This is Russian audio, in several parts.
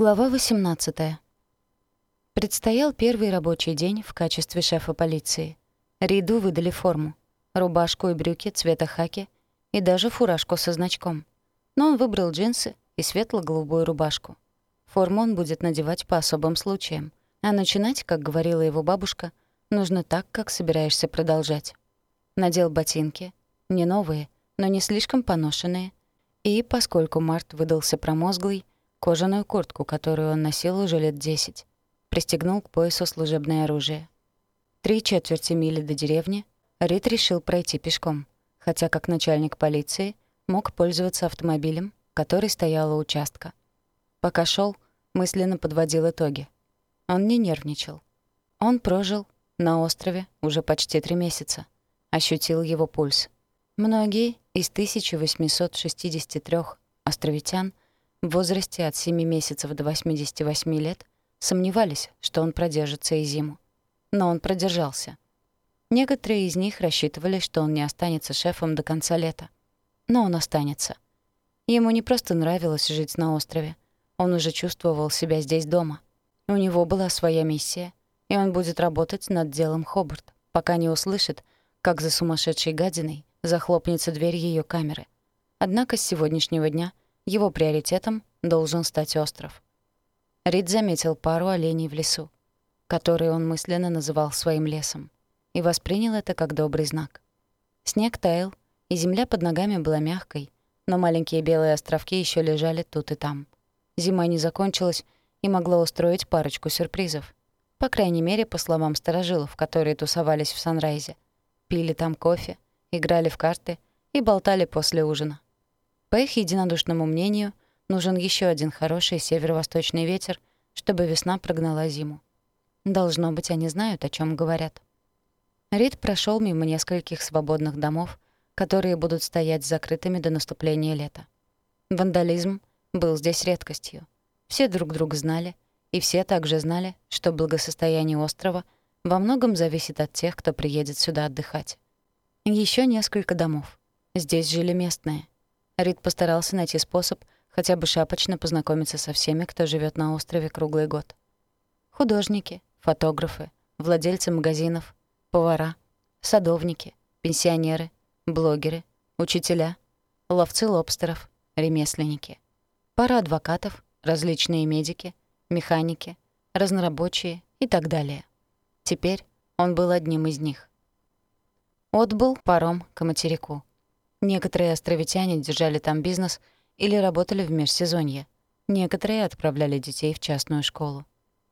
Глава 18. Предстоял первый рабочий день в качестве шефа полиции. Риду выдали форму. Рубашку и брюки цвета хаки и даже фуражку со значком. Но он выбрал джинсы и светло-голубую рубашку. Форму он будет надевать по особым случаям. А начинать, как говорила его бабушка, нужно так, как собираешься продолжать. Надел ботинки, не новые, но не слишком поношенные. И, поскольку март выдался промозглый, кожаную куртку, которую он носил уже лет десять. Пристегнул к поясу служебное оружие. Три четверти мили до деревни Рид решил пройти пешком, хотя как начальник полиции мог пользоваться автомобилем, который стоял у участка. Пока шел, мысленно подводил итоги. Он не нервничал. Он прожил на острове уже почти три месяца. Ощутил его пульс. Многие из 1863 островитян — в возрасте от 7 месяцев до 88 лет сомневались, что он продержится и зиму. Но он продержался. Некоторые из них рассчитывали, что он не останется шефом до конца лета. Но он останется. Ему не просто нравилось жить на острове. Он уже чувствовал себя здесь дома. У него была своя миссия, и он будет работать над делом Хобарт, пока не услышит, как за сумасшедшей гадиной захлопнется дверь ее камеры. Однако с сегодняшнего дня — его приоритетом должен стать остров. Рид заметил пару оленей в лесу, которые он мысленно называл своим лесом, и воспринял это как добрый знак. Снег таял, и земля под ногами была мягкой, но маленькие белые островки еще лежали тут и там. Зима не закончилась и могла устроить парочку сюрпризов. По крайней мере, по словам старожилов, которые тусовались в Санрайзе. Пили там кофе, играли в карты и болтали после ужина. По их единодушному мнению, нужен еще один хороший северо-восточный ветер, чтобы весна прогнала зиму. Должно быть, они знают, о чем говорят. Рид прошел мимо нескольких свободных домов, которые будут стоять закрытыми до наступления лета. Вандализм был здесь редкостью. Все друг друга знали, и все также знали, что благосостояние острова во многом зависит от тех, кто приедет сюда отдыхать. Еще несколько домов. Здесь жили местные — Рид постарался найти способ хотя бы шапочно познакомиться со всеми, кто живет на острове круглый год. Художники, фотографы, владельцы магазинов, повара, садовники, пенсионеры, блогеры, учителя, ловцы лобстеров, ремесленники, пара адвокатов, различные медики, механики, разнорабочие и так далее. Теперь он был одним из них. Отбыл паром к материку. Некоторые островитяне держали там бизнес или работали в межсезонье. Некоторые отправляли детей в частную школу.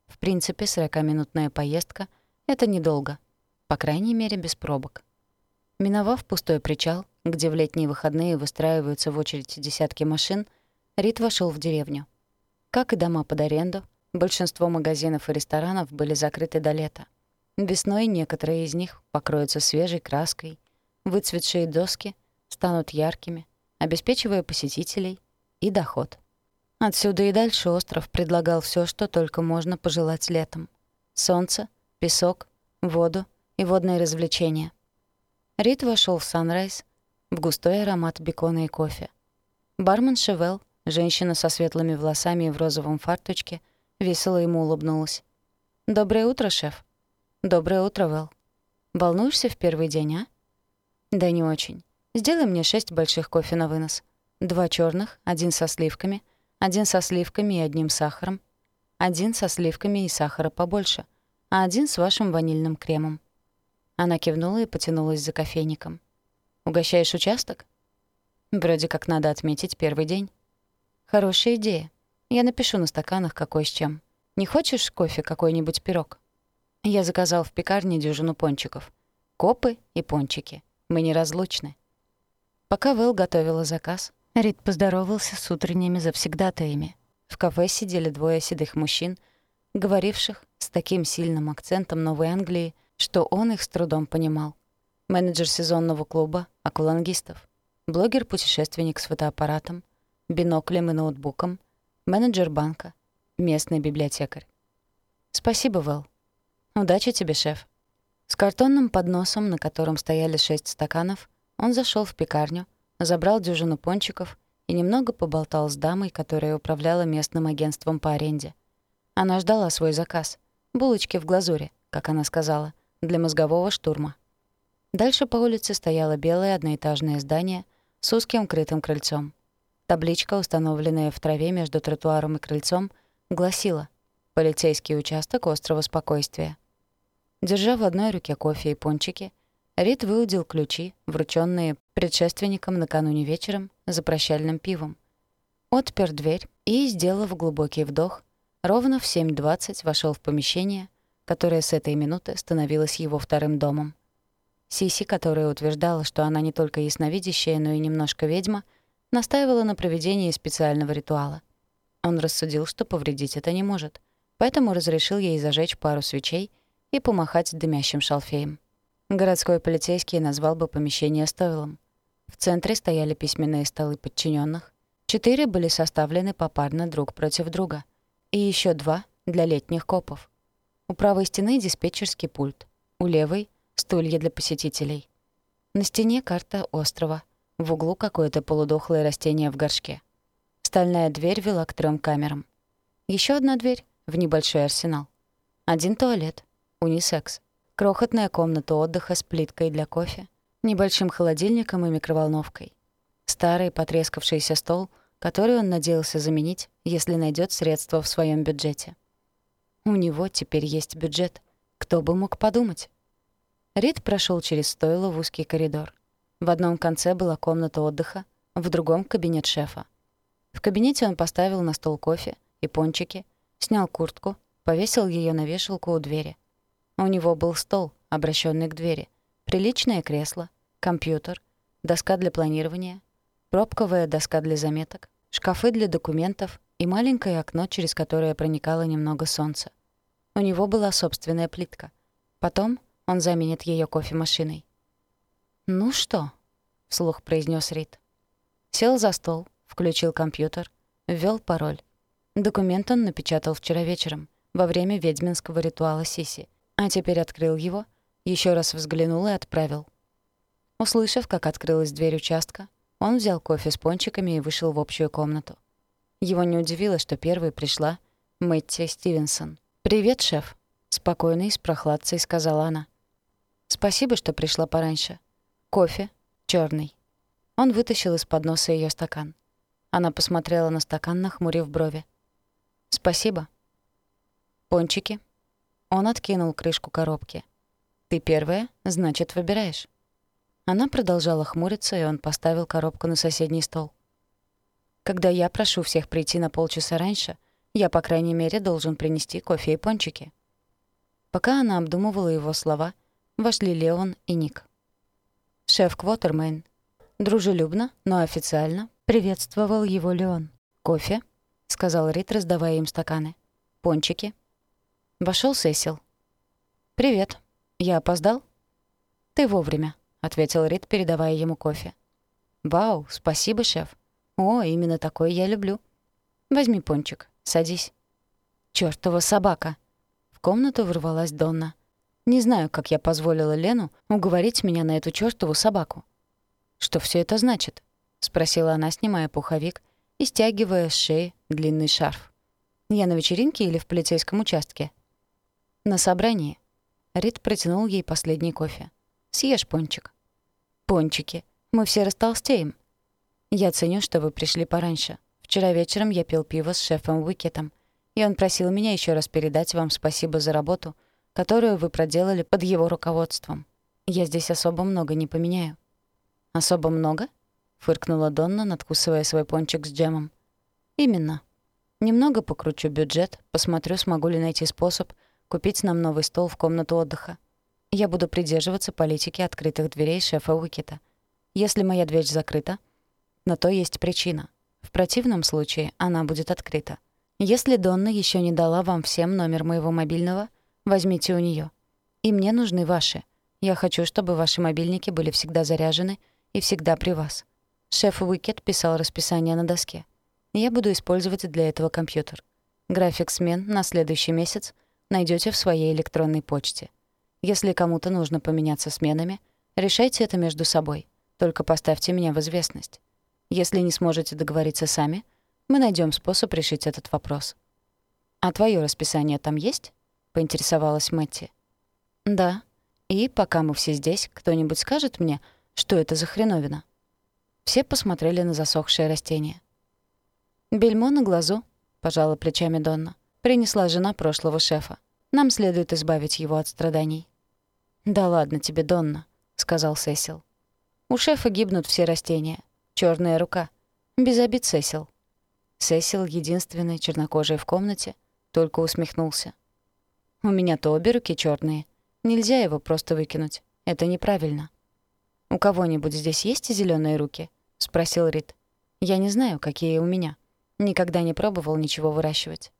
В принципе, 40-минутная поездка — это недолго. По крайней мере, без пробок. Миновав пустой причал, где в летние выходные выстраиваются в очередь десятки машин, Рид вошел в деревню. Как и дома под аренду, большинство магазинов и ресторанов были закрыты до лета. Весной некоторые из них покроются свежей краской, выцветшие доски — станут яркими, обеспечивая посетителей и доход. Отсюда и дальше остров предлагал все, что только можно пожелать летом. Солнце, песок, воду и водные развлечения. Рид вошел в Санрайз, в густой аромат бекона и кофе. Бармен Шевел, женщина со светлыми волосами и в розовом фарточке, весело ему улыбнулась. «Доброе утро, шеф». «Доброе утро, Вэл. Волнуешься в первый день, а?» «Да не очень. Сделай мне шесть больших кофе на вынос. Два черных, один со сливками, один со сливками и одним сахаром, один со сливками и сахара побольше, а один с вашим ванильным кремом». Она кивнула и потянулась за кофейником. «Угощаешь участок?» «Вроде как надо отметить первый день». «Хорошая идея. Я напишу на стаканах, какой с чем. Не хочешь кофе какой-нибудь пирог?» Я заказал в пекарне дюжину пончиков. Копы и пончики. Мы неразлучны. Пока Вэл готовила заказ, Рид поздоровался с утренними завсегдатаями. В кафе сидели двое седых мужчин, говоривших с таким сильным акцентом Новой Англии, что он их с трудом понимал. Менеджер сезонного клуба аквалангистов, блогер-путешественник с фотоаппаратом, биноклем и ноутбуком, менеджер банка, местный библиотекарь. «Спасибо, Вэл. Удачи тебе, шеф». С картонным подносом, на котором стояли шесть стаканов, он зашел в пекарню, забрал дюжину пончиков и немного поболтал с дамой, которая управляла местным агентством по аренде. Она ждала свой заказ — булочки в глазури, как она сказала, для мозгового штурма. Дальше по улице стояло белое одноэтажное здание с узким крытым крыльцом. Табличка, установленная в траве между тротуаром и крыльцом, гласила «Полицейский участок острова спокойствия». Держа в одной руке кофе и пончики, Рид выудил ключи, врученные предшественником накануне вечером за прощальным пивом. Отпер дверь и, сделав глубокий вдох, ровно в 7.20 вошел в помещение, которое с этой минуты становилось его вторым домом. Сиси, которая утверждала, что она не только ясновидящая, но и немножко ведьма, настаивала на проведении специального ритуала. Он рассудил, что повредить это не может, поэтому разрешил ей зажечь пару свечей и помахать дымящим шалфеем. Городской полицейский назвал бы помещение стойлом. В центре стояли письменные столы подчиненных. Четыре были составлены попарно друг против друга. И еще два для летних копов. У правой стены диспетчерский пульт. У левой — стулья для посетителей. На стене карта острова. В углу какое-то полудохлое растение в горшке. Стальная дверь вела к трем камерам. Еще одна дверь в небольшой арсенал. Один туалет. Унисекс. Крохотная комната отдыха с плиткой для кофе, небольшим холодильником и микроволновкой. Старый потрескавшийся стол, который он надеялся заменить, если найдет средства в своем бюджете. У него теперь есть бюджет. Кто бы мог подумать? Рид прошел через стойло в узкий коридор. В одном конце была комната отдыха, в другом — кабинет шефа. В кабинете он поставил на стол кофе и пончики, снял куртку, повесил ее на вешалку у двери — у него был стол, обращенный к двери, приличное кресло, компьютер, доска для планирования, пробковая доска для заметок, шкафы для документов и маленькое окно, через которое проникало немного солнца. У него была собственная плитка. Потом он заменит ее кофемашиной. «Ну что?» — вслух произнес Рид. Сел за стол, включил компьютер, ввел пароль. Документ он напечатал вчера вечером, во время ведьминского ритуала Сиси — а теперь открыл его, еще раз взглянул и отправил. Услышав, как открылась дверь участка, он взял кофе с пончиками и вышел в общую комнату. Его не удивило, что первой пришла Мэтти Стивенсон. «Привет, шеф», — спокойно и с прохладцей сказала она. «Спасибо, что пришла пораньше. Кофе черный. Он вытащил из-под носа ее стакан. Она посмотрела на стакан, нахмурив брови. «Спасибо». «Пончики?» Он откинул крышку коробки. «Ты первая, значит, выбираешь». Она продолжала хмуриться, и он поставил коробку на соседний стол. «Когда я прошу всех прийти на полчаса раньше, я, по крайней мере, должен принести кофе и пончики». Пока она обдумывала его слова, вошли Леон и Ник. «Шеф Квотермейн». Дружелюбно, но официально приветствовал его Леон. «Кофе?» — сказал Рит, раздавая им стаканы. «Пончики?» Вошел Сесил. «Привет. Я опоздал?» «Ты вовремя», — ответил Рид, передавая ему кофе. «Вау, спасибо, шеф. О, именно такой я люблю. Возьми пончик, садись». «Чёртова собака!» В комнату ворвалась Донна. «Не знаю, как я позволила Лену уговорить меня на эту чёртову собаку». «Что все это значит?» — спросила она, снимая пуховик и стягивая с шеи длинный шарф. «Я на вечеринке или в полицейском участке?» «На собрании». Рид протянул ей последний кофе. «Съешь пончик». «Пончики. Мы все растолстеем». «Я ценю, что вы пришли пораньше. Вчера вечером я пил пиво с шефом Уикетом, и он просил меня еще раз передать вам спасибо за работу, которую вы проделали под его руководством. Я здесь особо много не поменяю». «Особо много?» — фыркнула Донна, надкусывая свой пончик с джемом. «Именно. Немного покручу бюджет, посмотрю, смогу ли найти способ — купить нам новый стол в комнату отдыха. Я буду придерживаться политики открытых дверей шефа Уикета. Если моя дверь закрыта, на то есть причина. В противном случае она будет открыта. Если Донна еще не дала вам всем номер моего мобильного, возьмите у нее. И мне нужны ваши. Я хочу, чтобы ваши мобильники были всегда заряжены и всегда при вас. Шеф Уикет писал расписание на доске. Я буду использовать для этого компьютер. График смен на следующий месяц — найдете в своей электронной почте. Если кому-то нужно поменяться сменами, решайте это между собой. Только поставьте меня в известность. Если не сможете договориться сами, мы найдем способ решить этот вопрос. «А твое расписание там есть?» — поинтересовалась Мэтти. «Да. И пока мы все здесь, кто-нибудь скажет мне, что это за хреновина?» Все посмотрели на засохшее растение. «Бельмо на глазу», — пожала плечами Донна. «Принесла жена прошлого шефа. Нам следует избавить его от страданий». «Да ладно тебе, Донна», — сказал Сесил. «У шефа гибнут все растения. Черная рука. Без обид, Сесил». Сесил, единственный чернокожий в комнате, только усмехнулся. «У меня-то обе руки черные. Нельзя его просто выкинуть. Это неправильно». «У кого-нибудь здесь есть зеленые руки?» — спросил Рид. «Я не знаю, какие у меня. Никогда не пробовал ничего выращивать».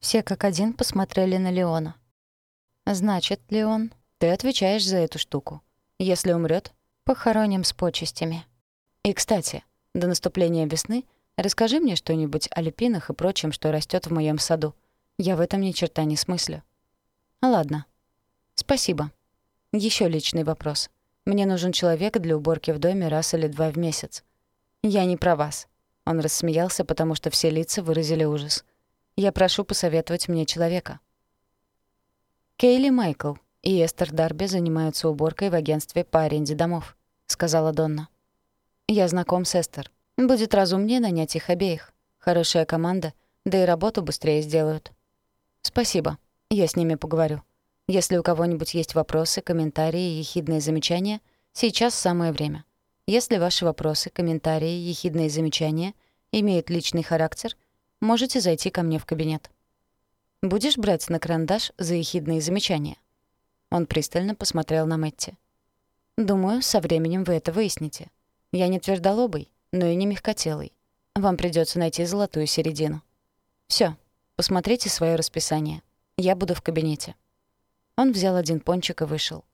Все как один посмотрели на Леона. «Значит, Леон, ты отвечаешь за эту штуку. Если умрет, похороним с почестями. И, кстати, до наступления весны расскажи мне что-нибудь о люпинах и прочем, что растет в моем саду. Я в этом ни черта не смыслю». «Ладно. Спасибо. Еще личный вопрос. Мне нужен человек для уборки в доме раз или два в месяц. Я не про вас». Он рассмеялся, потому что все лица выразили ужас. Я прошу посоветовать мне человека. Кейли Майкл и Эстер Дарби занимаются уборкой в агентстве по аренде домов, сказала Донна. Я знаком с Эстер. Будет разумнее нанять их обеих. Хорошая команда, да и работу быстрее сделают. Спасибо. Я с ними поговорю. Если у кого-нибудь есть вопросы, комментарии и ехидные замечания, сейчас самое время. Если ваши вопросы, комментарии, ехидные замечания имеют личный характер — Можете зайти ко мне в кабинет. Будешь брать на карандаш за ехидные замечания?» Он пристально посмотрел на Мэтти. «Думаю, со временем вы это выясните. Я не твердолобый, но и не мягкотелый. Вам придется найти золотую середину. Все, посмотрите свое расписание. Я буду в кабинете». Он взял один пончик и вышел.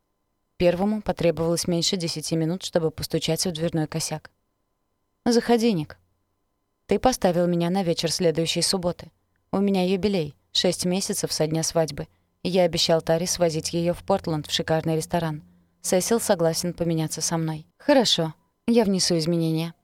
Первому потребовалось меньше десяти минут, чтобы постучать в дверной косяк. «Заходи, Ник», ты поставил меня на вечер следующей субботы. У меня юбилей, шесть месяцев со дня свадьбы. Я обещал Таре свозить ее в Портленд в шикарный ресторан. Сесил согласен поменяться со мной. Хорошо, я внесу изменения.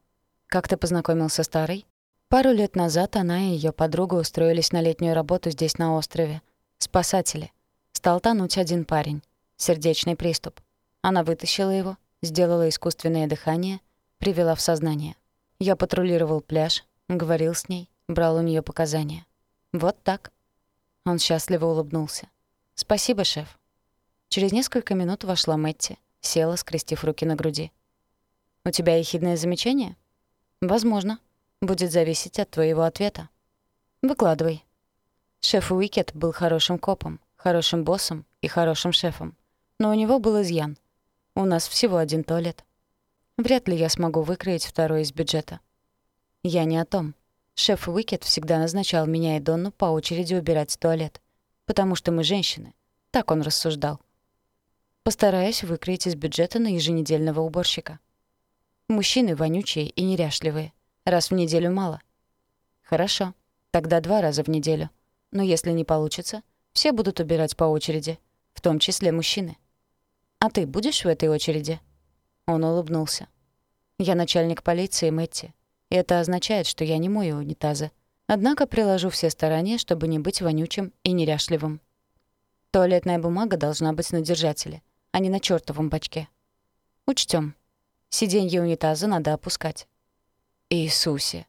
Как ты познакомился с Тарой? Пару лет назад она и ее подруга устроились на летнюю работу здесь на острове. Спасатели. Стал тонуть один парень. Сердечный приступ. Она вытащила его, сделала искусственное дыхание, привела в сознание. Я патрулировал пляж, Говорил с ней, брал у нее показания. Вот так. Он счастливо улыбнулся. «Спасибо, шеф». Через несколько минут вошла Мэтти, села, скрестив руки на груди. «У тебя ехидное замечание?» «Возможно. Будет зависеть от твоего ответа». «Выкладывай». Шеф Уикет был хорошим копом, хорошим боссом и хорошим шефом. Но у него был изъян. У нас всего один туалет. Вряд ли я смогу выкроить второй из бюджета. Я не о том. Шеф Уикет всегда назначал меня и Донну по очереди убирать туалет. Потому что мы женщины. Так он рассуждал. Постараюсь выкроить из бюджета на еженедельного уборщика. Мужчины вонючие и неряшливые. Раз в неделю мало. Хорошо. Тогда два раза в неделю. Но если не получится, все будут убирать по очереди, в том числе мужчины. А ты будешь в этой очереди? Он улыбнулся. Я начальник полиции Мэтти. Это означает, что я не мою унитазы. Однако приложу все старания, чтобы не быть вонючим и неряшливым. Туалетная бумага должна быть на держателе, а не на чёртовом бачке. Учтём. Сиденье унитаза надо опускать. Иисусе.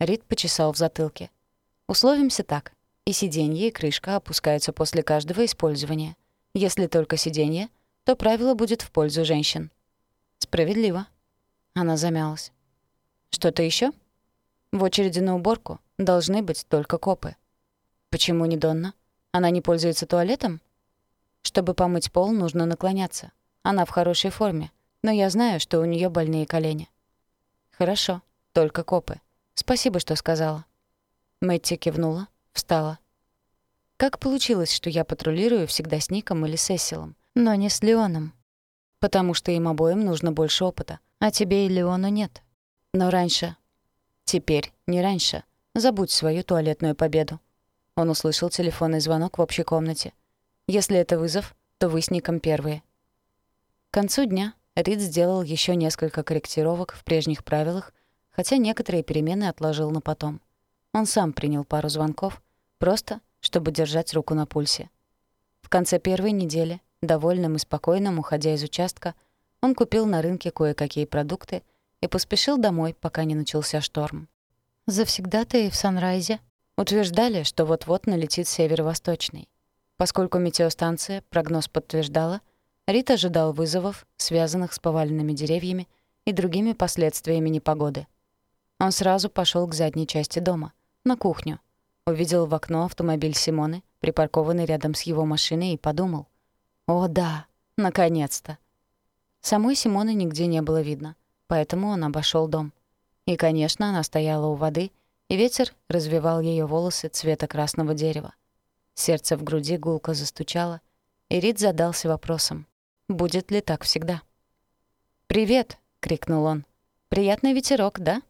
Рид почесал в затылке. Условимся так. И сиденье, и крышка опускаются после каждого использования. Если только сиденье, то правило будет в пользу женщин. Справедливо. Она замялась. Что-то еще? В очереди на уборку должны быть только копы. Почему не Донна? Она не пользуется туалетом? Чтобы помыть пол, нужно наклоняться. Она в хорошей форме, но я знаю, что у нее больные колени. Хорошо, только копы. Спасибо, что сказала. Мэтти кивнула, встала. Как получилось, что я патрулирую всегда с Ником или Сесилом, но не с Леоном? Потому что им обоим нужно больше опыта, а тебе и Леону нет. Но раньше... Теперь не раньше. Забудь свою туалетную победу. Он услышал телефонный звонок в общей комнате. Если это вызов, то вы с Ником первые. К концу дня Рид сделал еще несколько корректировок в прежних правилах, хотя некоторые перемены отложил на потом. Он сам принял пару звонков, просто чтобы держать руку на пульсе. В конце первой недели, довольным и спокойным, уходя из участка, он купил на рынке кое-какие продукты и поспешил домой, пока не начался шторм. Завсегдатаи в Санрайзе утверждали, что вот-вот налетит северо-восточный. Поскольку метеостанция прогноз подтверждала, Рит ожидал вызовов, связанных с поваленными деревьями и другими последствиями непогоды. Он сразу пошел к задней части дома, на кухню, увидел в окно автомобиль Симоны, припаркованный рядом с его машиной, и подумал. «О, да, наконец-то!» Самой Симоны нигде не было видно, поэтому он обошел дом. И, конечно, она стояла у воды, и ветер развивал ее волосы цвета красного дерева. Сердце в груди гулко застучало, и Рид задался вопросом, будет ли так всегда. «Привет!» — крикнул он. «Приятный ветерок, да?»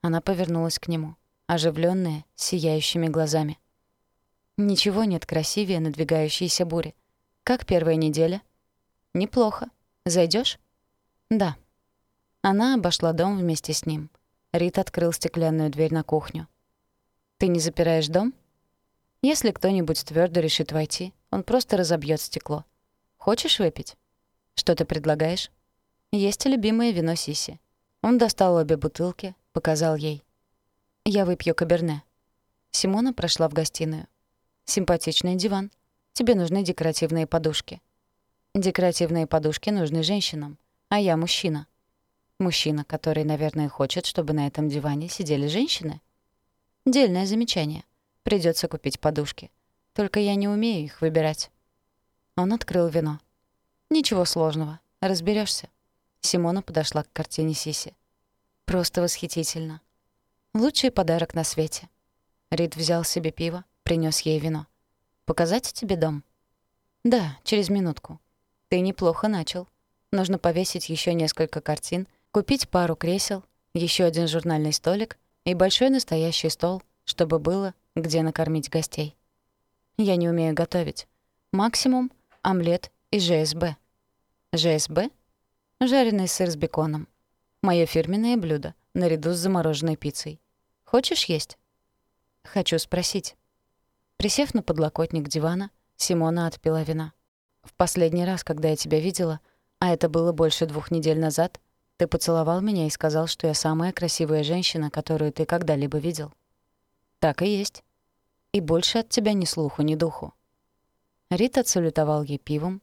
Она повернулась к нему, оживленная, сияющими глазами. Ничего нет красивее надвигающейся бури. Как первая неделя? Неплохо. Зайдешь? Да. Она обошла дом вместе с ним. Рит открыл стеклянную дверь на кухню. Ты не запираешь дом? Если кто-нибудь твердо решит войти, он просто разобьет стекло. Хочешь выпить? Что ты предлагаешь? Есть любимое вино Сиси. Он достал обе бутылки, показал ей. Я выпью каберне. Симона прошла в гостиную. Симпатичный диван. Тебе нужны декоративные подушки. Декоративные подушки нужны женщинам, а я мужчина. Мужчина, который, наверное, хочет, чтобы на этом диване сидели женщины. Дельное замечание. Придется купить подушки. Только я не умею их выбирать. Он открыл вино. Ничего сложного. разберешься. Симона подошла к картине Сиси. Просто восхитительно. Лучший подарок на свете. Рид взял себе пиво, принес ей вино. «Показать тебе дом?» «Да, через минутку. Ты неплохо начал. Нужно повесить еще несколько картин, купить пару кресел, еще один журнальный столик и большой настоящий стол, чтобы было где накормить гостей. Я не умею готовить. Максимум — омлет и ЖСБ. ЖСБ — жареный сыр с беконом. Моё фирменное блюдо, наряду с замороженной пиццей. Хочешь есть? Хочу спросить. Присев на подлокотник дивана, Симона отпила вина. «В последний раз, когда я тебя видела, а это было больше двух недель назад, ты поцеловал меня и сказал, что я самая красивая женщина, которую ты когда-либо видел». «Так и есть. И больше от тебя ни слуху, ни духу». Рит отсалютовал ей пивом,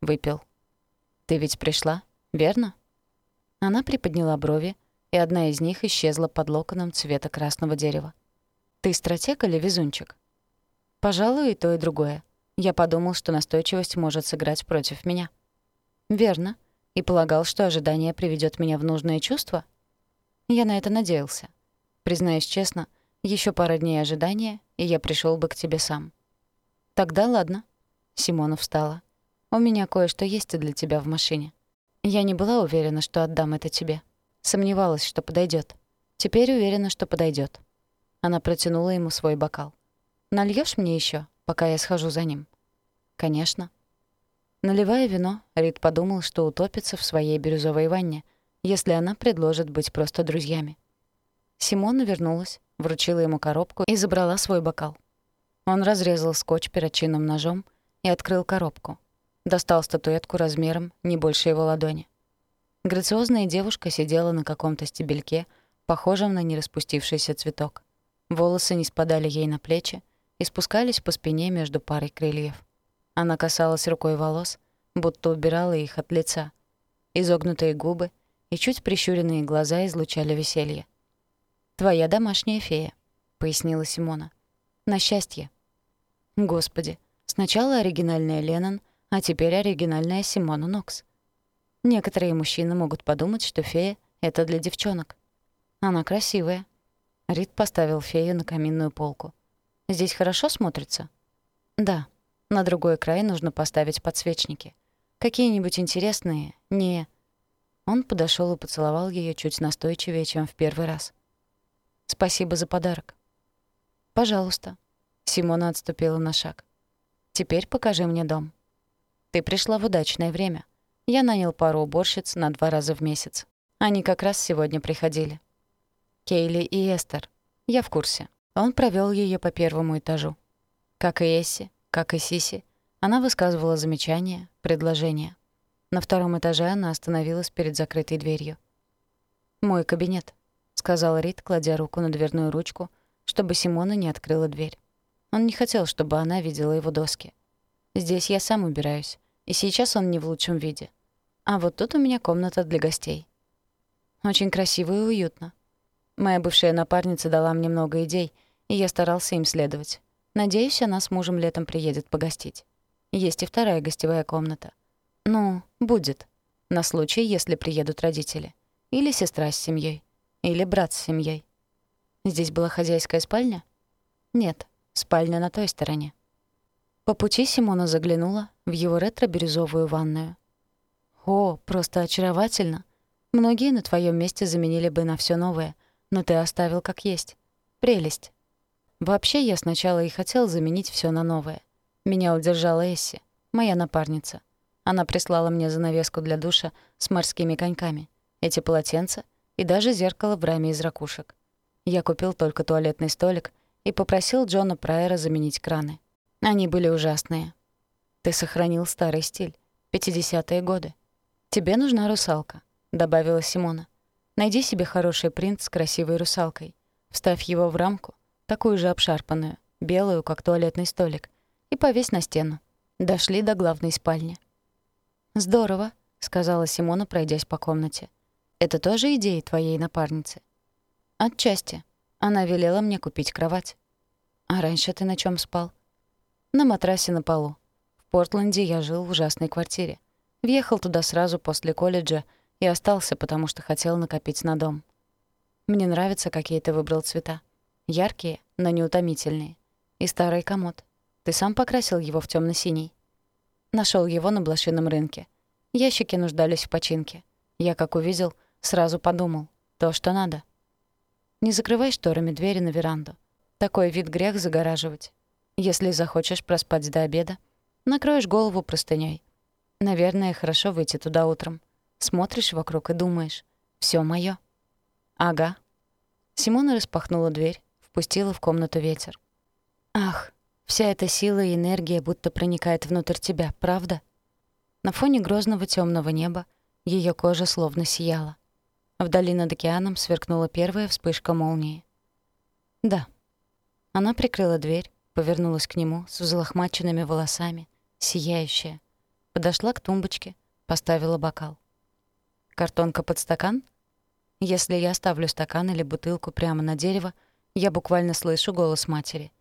выпил. «Ты ведь пришла, верно?» Она приподняла брови, и одна из них исчезла под локоном цвета красного дерева. «Ты стратег или везунчик?» Пожалуй, и то, и другое. Я подумал, что настойчивость может сыграть против меня. Верно. И полагал, что ожидание приведет меня в нужное чувство? Я на это надеялся. Признаюсь честно, еще пара дней ожидания, и я пришел бы к тебе сам. Тогда ладно. Симона встала. У меня кое-что есть для тебя в машине. Я не была уверена, что отдам это тебе. Сомневалась, что подойдет. Теперь уверена, что подойдет. Она протянула ему свой бокал. Нальешь мне еще, пока я схожу за ним?» «Конечно». Наливая вино, Рид подумал, что утопится в своей бирюзовой ванне, если она предложит быть просто друзьями. Симона вернулась, вручила ему коробку и забрала свой бокал. Он разрезал скотч перочинным ножом и открыл коробку. Достал статуэтку размером не больше его ладони. Грациозная девушка сидела на каком-то стебельке, похожем на нераспустившийся цветок. Волосы не спадали ей на плечи, и спускались по спине между парой крыльев. Она касалась рукой волос, будто убирала их от лица. Изогнутые губы и чуть прищуренные глаза излучали веселье. «Твоя домашняя фея», — пояснила Симона. «На счастье». Господи, сначала оригинальная Леннон, а теперь оригинальная Симона Нокс. Некоторые мужчины могут подумать, что фея — это для девчонок. Она красивая. Рид поставил фею на каминную полку. Здесь хорошо смотрится? Да. На другой край нужно поставить подсвечники. Какие-нибудь интересные, не... Он подошел и поцеловал ее чуть настойчивее, чем в первый раз. «Спасибо за подарок». «Пожалуйста». Симона отступила на шаг. «Теперь покажи мне дом». «Ты пришла в удачное время. Я нанял пару уборщиц на два раза в месяц. Они как раз сегодня приходили». Кейли и Эстер. Я в курсе. Он провёл её по первому этажу. Как и Эсси, как и Сиси, она высказывала замечания, предложения. На втором этаже она остановилась перед закрытой дверью. «Мой кабинет», — сказал Рид, кладя руку на дверную ручку, чтобы Симона не открыла дверь. Он не хотел, чтобы она видела его доски. «Здесь я сам убираюсь, и сейчас он не в лучшем виде. А вот тут у меня комната для гостей. Очень красиво и уютно. Моя бывшая напарница дала мне много идей, и я старался им следовать. Надеюсь, она с мужем летом приедет погостить. Есть и вторая гостевая комната. Ну, будет. На случай, если приедут родители. Или сестра с семьей. Или брат с семьей. Здесь была хозяйская спальня? Нет, спальня на той стороне. По пути Симона заглянула в его ретро-бирюзовую ванную. «О, просто очаровательно! Многие на твоем месте заменили бы на все новое, но ты оставил как есть. Прелесть. Вообще, я сначала и хотел заменить все на новое. Меня удержала Эсси, моя напарница. Она прислала мне занавеску для душа с морскими коньками, эти полотенца и даже зеркало в раме из ракушек. Я купил только туалетный столик и попросил Джона Прайера заменить краны. Они были ужасные. Ты сохранил старый стиль, 50-е годы. «Тебе нужна русалка», — добавила Симона. «Найди себе хороший принт с красивой русалкой. Вставь его в рамку, такую же обшарпанную, белую, как туалетный столик, и повесь на стену. Дошли до главной спальни». «Здорово», — сказала Симона, пройдясь по комнате. «Это тоже идеи твоей напарницы?» «Отчасти. Она велела мне купить кровать». «А раньше ты на чем спал?» «На матрасе на полу. В Портленде я жил в ужасной квартире. Въехал туда сразу после колледжа и остался, потому что хотел накопить на дом. Мне нравится, какие ты выбрал цвета. Яркие, но неутомительные. И старый комод. Ты сам покрасил его в темно синий Нашел его на блошином рынке. Ящики нуждались в починке. Я, как увидел, сразу подумал. То, что надо. Не закрывай шторами двери на веранду. Такой вид грех загораживать. Если захочешь проспать до обеда, накроешь голову простыней. Наверное, хорошо выйти туда утром. Смотришь вокруг и думаешь. все моё. Ага. Симона распахнула дверь, впустила в комнату ветер. Ах, вся эта сила и энергия будто проникает внутрь тебя, правда? На фоне грозного темного неба ее кожа словно сияла. Вдали над океаном сверкнула первая вспышка молнии. Да. Она прикрыла дверь, повернулась к нему с взлохмаченными волосами, сияющая, Подошла к тумбочке, поставила бокал. «Картонка под стакан?» Если я ставлю стакан или бутылку прямо на дерево, я буквально слышу голос матери.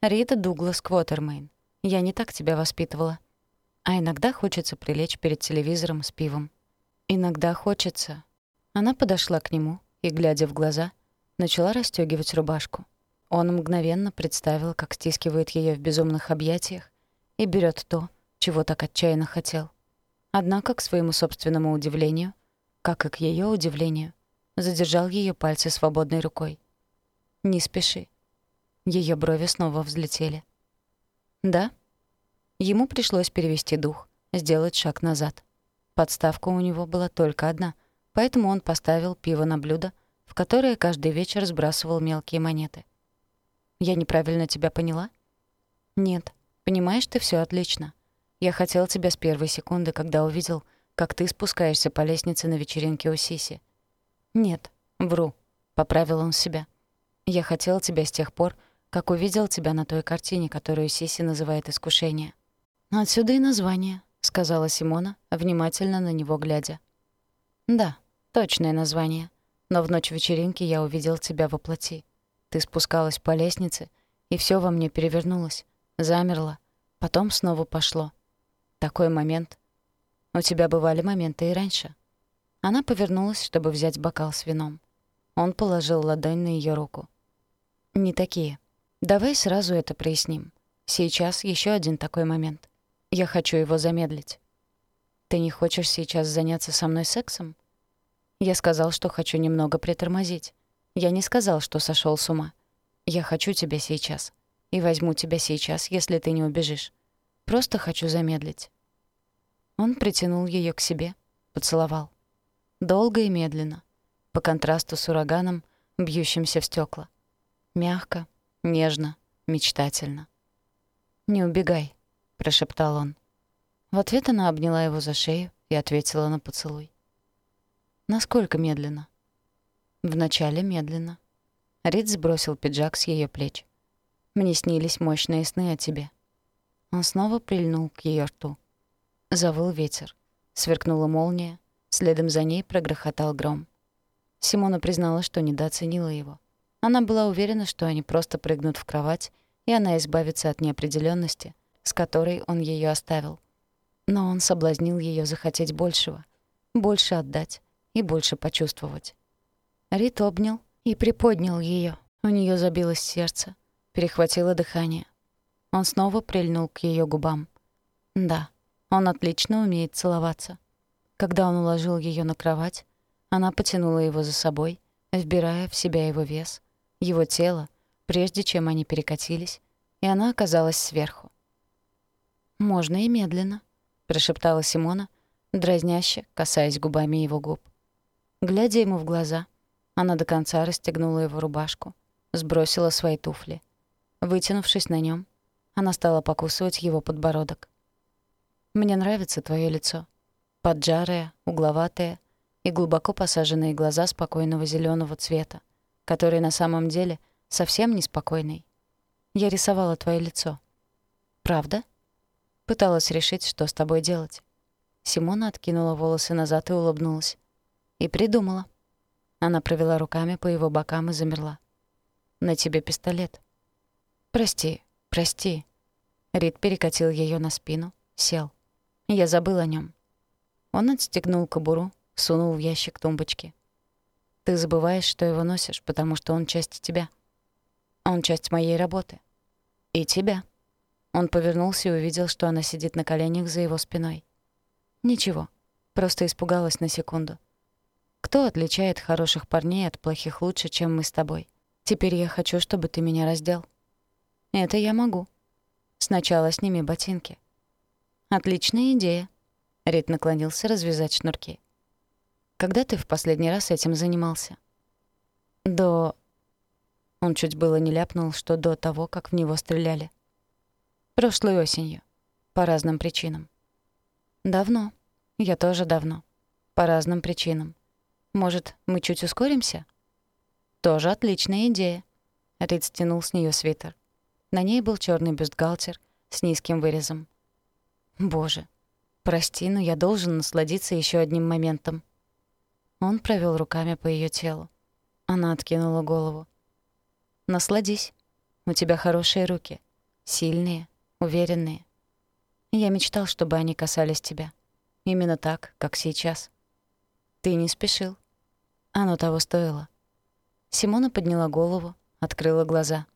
«Рита Дуглас Квотермейн, я не так тебя воспитывала». А иногда хочется прилечь перед телевизором с пивом. Иногда хочется. Она подошла к нему и, глядя в глаза, начала расстёгивать рубашку. Он мгновенно представил, как стискивает её в безумных объятиях и берет то, чего так отчаянно хотел. Однако, к своему собственному удивлению, как и к ее удивлению, задержал ее пальцы свободной рукой. «Не спеши». Ее брови снова взлетели. «Да?» Ему пришлось перевести дух, сделать шаг назад. Подставка у него была только одна, поэтому он поставил пиво на блюдо, в которое каждый вечер сбрасывал мелкие монеты. «Я неправильно тебя поняла?» «Нет. Понимаешь ты все отлично. Я хотел тебя с первой секунды, когда увидел, как ты спускаешься по лестнице на вечеринке у Сиси. Нет, вру, поправил он себя. Я хотел тебя с тех пор, как увидел тебя на той картине, которую Сиси называет искушение. Отсюда и название, сказала Симона, внимательно на него глядя. Да, точное название. Но в ночь вечеринки я увидел тебя во плоти. Ты спускалась по лестнице, и все во мне перевернулось, замерло, потом снова пошло. Такой момент. У тебя бывали моменты и раньше. Она повернулась, чтобы взять бокал с вином. Он положил ладонь на ее руку. Не такие. Давай сразу это проясним. Сейчас еще один такой момент. Я хочу его замедлить. Ты не хочешь сейчас заняться со мной сексом? Я сказал, что хочу немного притормозить. Я не сказал, что сошел с ума. Я хочу тебя сейчас. И возьму тебя сейчас, если ты не убежишь. Просто хочу замедлить». Он притянул ее к себе, поцеловал. Долго и медленно. По контрасту с ураганом, бьющимся в стекла. Мягко, нежно, мечтательно. «Не убегай», — прошептал он. В ответ она обняла его за шею и ответила на поцелуй. «Насколько медленно?» «Вначале медленно». Рид сбросил пиджак с ее плеч. «Мне снились мощные сны о тебе». Он снова прильнул к ее рту. Завыл ветер. Сверкнула молния, следом за ней прогрохотал гром. Симона признала, что недооценила его. Она была уверена, что они просто прыгнут в кровать, и она избавится от неопределенности, с которой он ее оставил. Но он соблазнил ее захотеть большего, больше отдать и больше почувствовать. Рит обнял и приподнял ее. У нее забилось сердце, перехватило дыхание. Он снова прильнул к ее губам. Да, он отлично умеет целоваться. Когда он уложил ее на кровать, она потянула его за собой, вбирая в себя его вес, его тело, прежде чем они перекатились, и она оказалась сверху. «Можно и медленно», — прошептала Симона, дразняще, касаясь губами его губ. Глядя ему в глаза, она до конца расстегнула его рубашку, сбросила свои туфли. Вытянувшись на нем, она стала покусывать его подбородок. «Мне нравится твое лицо. Поджарое, угловатое и глубоко посаженные глаза спокойного зеленого цвета, который на самом деле совсем не спокойный. Я рисовала твое лицо. Правда? Пыталась решить, что с тобой делать. Симона откинула волосы назад и улыбнулась. И придумала. Она провела руками по его бокам и замерла. «На тебе пистолет». «Прости, прости». Рид перекатил ее на спину, сел. Я забыл о нем. Он отстегнул кобуру, сунул в ящик тумбочки. Ты забываешь, что его носишь, потому что он часть тебя. Он часть моей работы. И тебя. Он повернулся и увидел, что она сидит на коленях за его спиной. Ничего, просто испугалась на секунду. Кто отличает хороших парней от плохих лучше, чем мы с тобой? Теперь я хочу, чтобы ты меня раздел. Это я могу. Сначала сними ботинки. Отличная идея. Рид наклонился развязать шнурки. Когда ты в последний раз этим занимался? До... Он чуть было не ляпнул, что до того, как в него стреляли. Прошлой осенью. По разным причинам. Давно. Я тоже давно. По разным причинам. Может, мы чуть ускоримся? Тоже отличная идея. Рид стянул с нее свитер. На ней был черный бюстгальтер с низким вырезом. Боже, прости, но я должен насладиться еще одним моментом. Он провел руками по ее телу. Она откинула голову. «Насладись. У тебя хорошие руки. Сильные, уверенные. Я мечтал, чтобы они касались тебя. Именно так, как сейчас. Ты не спешил. Оно того стоило». Симона подняла голову, открыла глаза.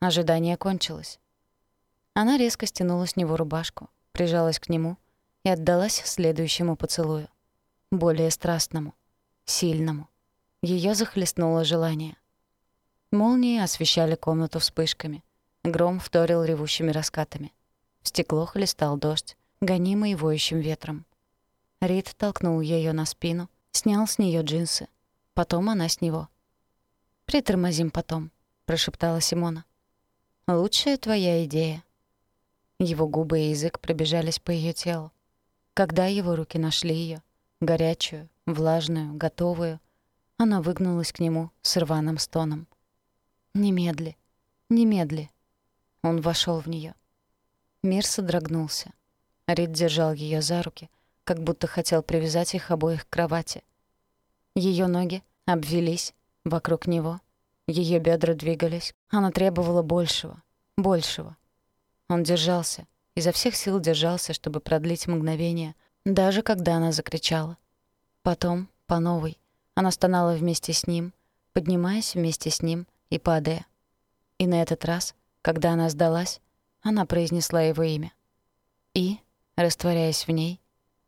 Ожидание кончилось. Она резко стянула с него рубашку, прижалась к нему и отдалась следующему поцелую. Более страстному сильному. Ее захлестнуло желание. Молнии освещали комнату вспышками. Гром вторил ревущими раскатами. В стекло хлестал дождь, гонимый воющим ветром. Рид толкнул ее на спину, снял с нее джинсы. Потом она с него. «Притормозим потом», — прошептала Симона. «Лучшая твоя идея». Его губы и язык пробежались по ее телу. Когда его руки нашли ее, горячую, влажную, готовую. Она выгнулась к нему с рваным стоном. «Немедли, немедли». Он вошел в нее. Мир содрогнулся. Рид держал ее за руки, как будто хотел привязать их обоих к кровати. Ее ноги обвелись вокруг него, ее бедра двигались. Она требовала большего, большего. Он держался, изо всех сил держался, чтобы продлить мгновение, даже когда она закричала — Потом, по новой, она стонала вместе с ним, поднимаясь вместе с ним и падая. И на этот раз, когда она сдалась, она произнесла его имя. И, растворяясь в ней,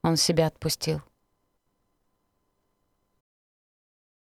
он себя отпустил.